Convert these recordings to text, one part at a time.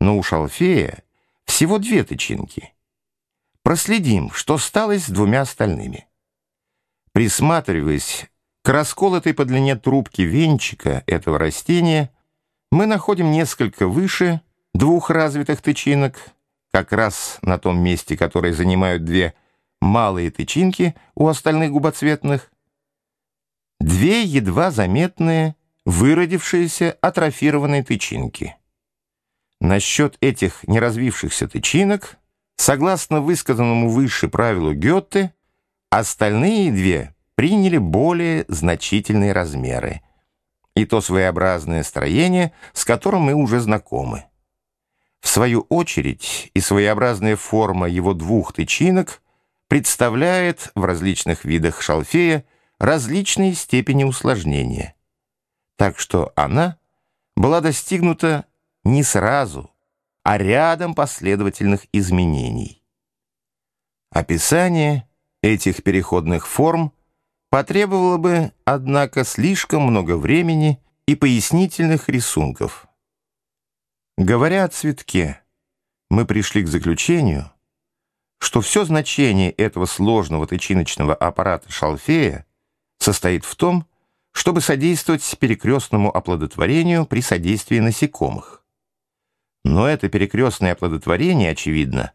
но у шалфея всего две тычинки. Проследим, что стало с двумя остальными. Присматриваясь к расколотой по длине трубки венчика этого растения, мы находим несколько выше двух развитых тычинок, как раз на том месте, которое занимают две малые тычинки у остальных губоцветных, две едва заметные, выродившиеся атрофированные тычинки. Насчет этих неразвившихся тычинок, согласно высказанному выше правилу Гёте, остальные две приняли более значительные размеры и то своеобразное строение, с которым мы уже знакомы. В свою очередь и своеобразная форма его двух тычинок представляет в различных видах шалфея различные степени усложнения. Так что она была достигнута не сразу, а рядом последовательных изменений. Описание этих переходных форм потребовало бы, однако, слишком много времени и пояснительных рисунков. Говоря о цветке, мы пришли к заключению, что все значение этого сложного тычиночного аппарата шалфея состоит в том, чтобы содействовать перекрестному оплодотворению при содействии насекомых. Но это перекрестное оплодотворение, очевидно,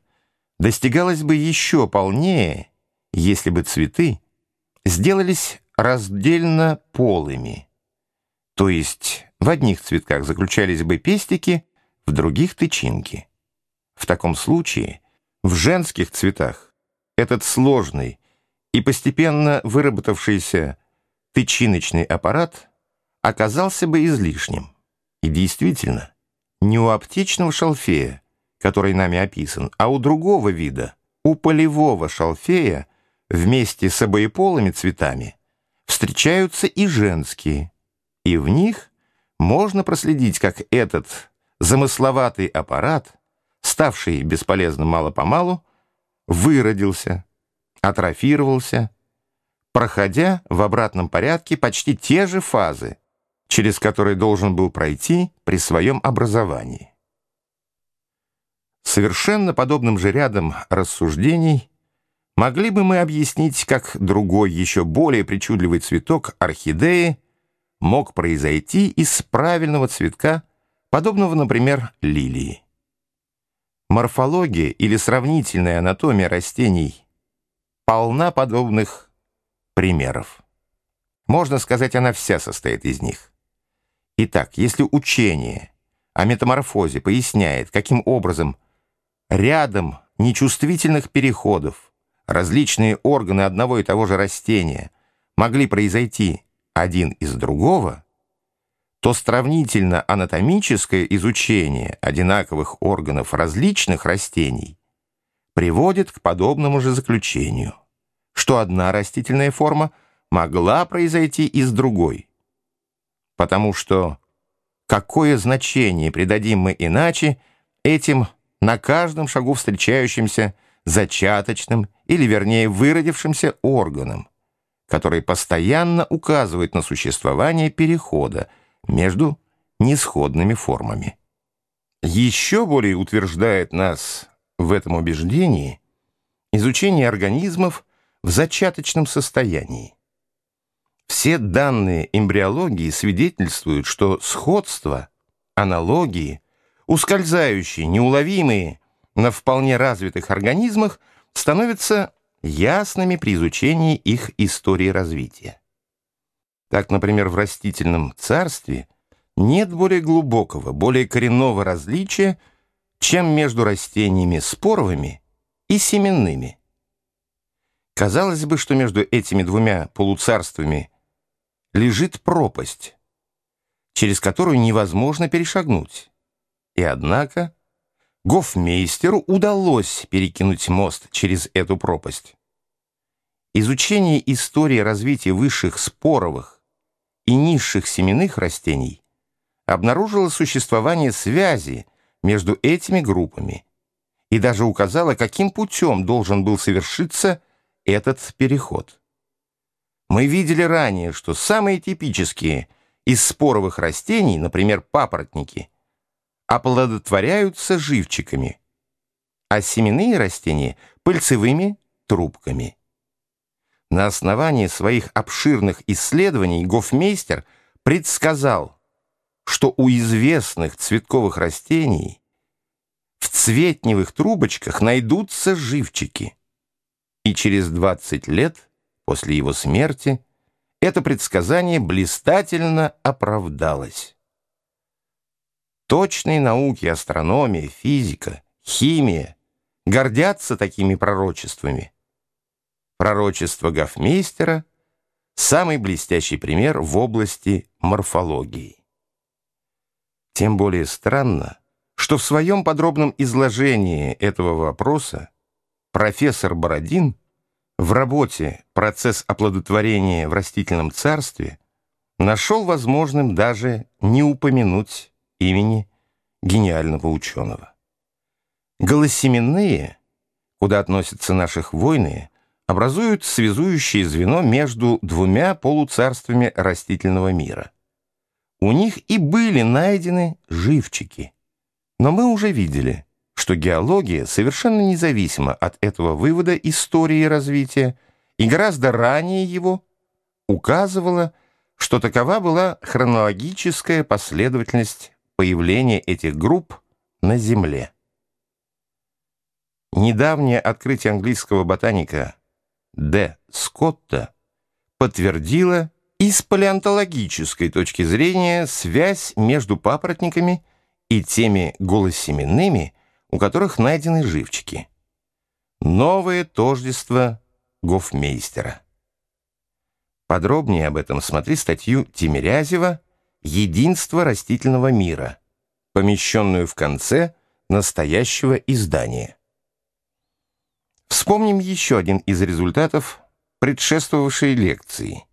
достигалось бы еще полнее, если бы цветы сделались раздельно полыми, то есть в одних цветках заключались бы пестики, в других — тычинки. В таком случае в женских цветах этот сложный и постепенно выработавшийся тычиночный аппарат оказался бы излишним. И действительно, не у аптечного шалфея, который нами описан, а у другого вида, у полевого шалфея вместе с обоеполыми цветами встречаются и женские, и в них можно проследить, как этот замысловатый аппарат, ставший бесполезным мало-помалу, выродился, атрофировался, проходя в обратном порядке почти те же фазы, через которые должен был пройти при своем образовании. Совершенно подобным же рядом рассуждений могли бы мы объяснить, как другой, еще более причудливый цветок орхидеи мог произойти из правильного цветка подобного, например, лилии. Морфология или сравнительная анатомия растений полна подобных примеров. Можно сказать, она вся состоит из них. Итак, если учение о метаморфозе поясняет, каким образом рядом нечувствительных переходов различные органы одного и того же растения могли произойти один из другого, то сравнительно-анатомическое изучение одинаковых органов различных растений приводит к подобному же заключению, что одна растительная форма могла произойти из другой, потому что какое значение придадим мы иначе этим на каждом шагу встречающимся зачаточным или, вернее, выродившимся органам, которые постоянно указывают на существование перехода, между несходными формами. Еще более утверждает нас в этом убеждении изучение организмов в зачаточном состоянии. Все данные эмбриологии свидетельствуют, что сходство, аналогии, ускользающие, неуловимые на вполне развитых организмах становятся ясными при изучении их истории развития. Так, например, в растительном царстве нет более глубокого, более коренного различия, чем между растениями споровыми и семенными. Казалось бы, что между этими двумя полуцарствами лежит пропасть, через которую невозможно перешагнуть. И однако Гофмейстеру удалось перекинуть мост через эту пропасть. Изучение истории развития высших споровых и низших семенных растений обнаружила существование связи между этими группами и даже указала, каким путем должен был совершиться этот переход. Мы видели ранее, что самые типические из споровых растений, например, папоротники, оплодотворяются живчиками, а семенные растения — пыльцевыми трубками. На основании своих обширных исследований Гофмейстер предсказал, что у известных цветковых растений в цветневых трубочках найдутся живчики. И через 20 лет после его смерти это предсказание блистательно оправдалось. Точные науки, астрономия, физика, химия гордятся такими пророчествами. Пророчество Гофмейстера – самый блестящий пример в области морфологии. Тем более странно, что в своем подробном изложении этого вопроса профессор Бородин в работе «Процесс оплодотворения в растительном царстве» нашел возможным даже не упомянуть имени гениального ученого. Голосеменные, куда относятся наши хвойные, образуют связующее звено между двумя полуцарствами растительного мира. У них и были найдены живчики. Но мы уже видели, что геология совершенно независима от этого вывода истории развития и гораздо ранее его указывала, что такова была хронологическая последовательность появления этих групп на Земле. Недавнее открытие английского ботаника Д. Скотта подтвердило и с палеонтологической точки зрения связь между папоротниками и теми голосеменными, у которых найдены живчики. Новое тождество Гофмейстера. Подробнее об этом смотри статью Тимирязева «Единство растительного мира», помещенную в конце настоящего издания. Вспомним еще один из результатов предшествовавшей лекции,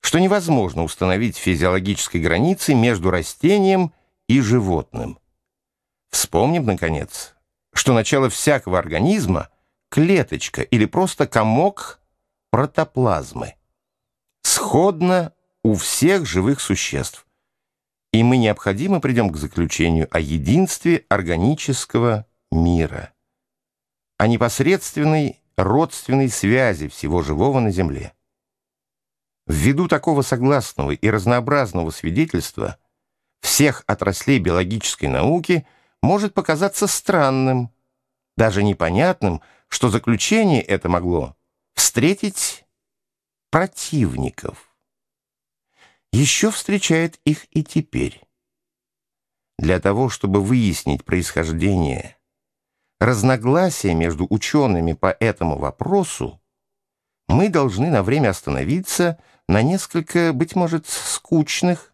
что невозможно установить физиологической границы между растением и животным. Вспомним, наконец, что начало всякого организма — клеточка или просто комок протоплазмы. Сходно у всех живых существ. И мы необходимо придем к заключению о единстве органического мира, о непосредственной родственной связи всего живого на Земле. Ввиду такого согласного и разнообразного свидетельства всех отраслей биологической науки – может показаться странным, даже непонятным, что заключение это могло встретить противников. Еще встречает их и теперь. Для того, чтобы выяснить происхождение разногласия между учеными по этому вопросу, мы должны на время остановиться на несколько, быть может, скучных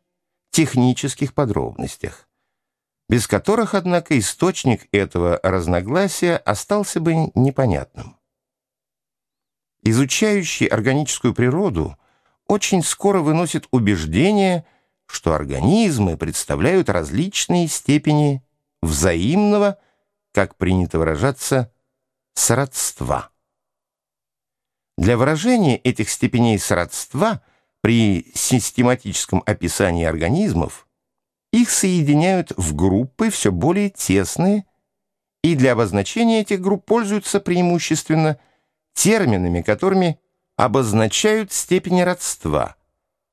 технических подробностях без которых, однако, источник этого разногласия остался бы непонятным. Изучающий органическую природу очень скоро выносит убеждение, что организмы представляют различные степени взаимного, как принято выражаться, сродства. Для выражения этих степеней сродства при систематическом описании организмов их соединяют в группы все более тесные, и для обозначения этих групп пользуются преимущественно терминами, которыми обозначают степени родства,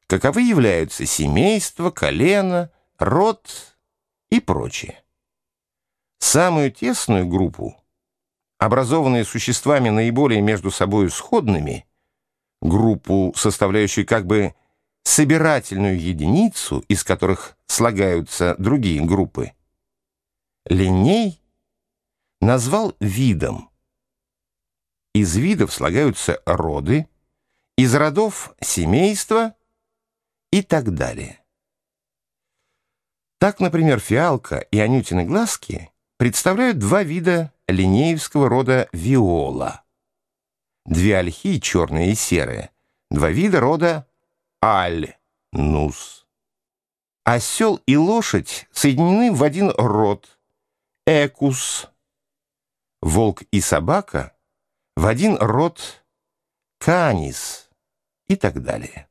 каковы являются семейство, колено, род и прочее. Самую тесную группу, образованные существами наиболее между собой сходными, группу, составляющую как бы собирательную единицу, из которых слагаются другие группы, Линей назвал видом. Из видов слагаются роды, из родов — семейства и так далее. Так, например, фиалка и анютины глазки представляют два вида линеевского рода виола. Две ольхи, черные и серые, два вида рода аль-нус. Осел и лошадь соединены в один род – экус. Волк и собака в один род – канис и так далее.